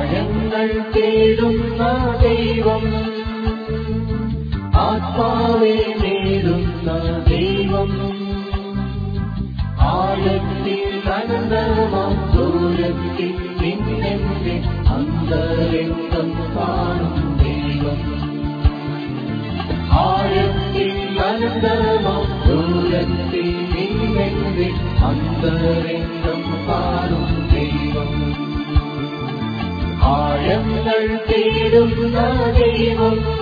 ആഴങ്ങൾ തേടുന്ന ദൈവം. ആത്മാവെ നേടുന്ന ദൈവം. ആഴത്തിൽ അനന്തമാം ദൂരത്തിൽ നിന്നെന്റെ അന്തരംഗം കാണും ദൈവം. ആഴത്തിൽ അനന്തമാം ദൂരത്തിൽ നിന്നെന്റെ അന്തരംഗം തേടുന്ന ദൈവം.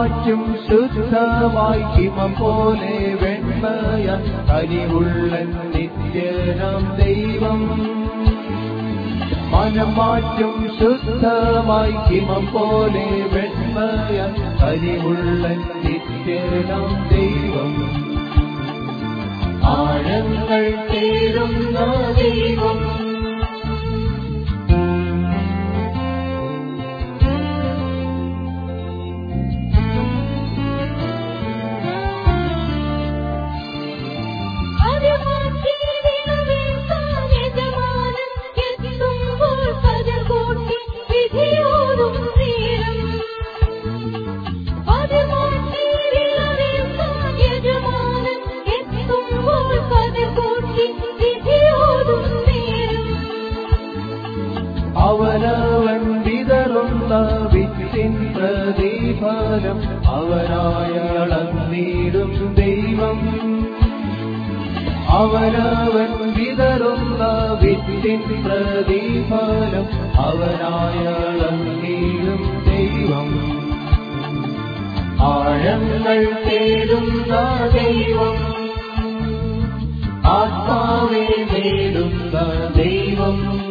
മനമാറ്റും ശുദ്ധമായി ഹിമം പോലെ വെണ്മയ കരിവുള്ള നിത്യനാം ദൈവം. മനമാറ്റും ശുദ്ധമായി ഹിമം പോലെ വെണ്മയ കരിവുള്ള നിത്യനാം ദൈവം. ആഴങ്ങൾ തേടുന്ന ദൈവം അവനവൻ വിതറുന്ന വിത്തിൻ പ്രതിഫലം അവനായളന്നീടും ദൈവം. അവരവൻ വിതറുന്ന വിത്തിൻ പ്രതിഫലം അവനായളന്നീടും ദൈവം. ആഴങ്ങൾ തേടുന്ന ദൈവം. ആത്മാവെ നേടുന്ന ദൈവം.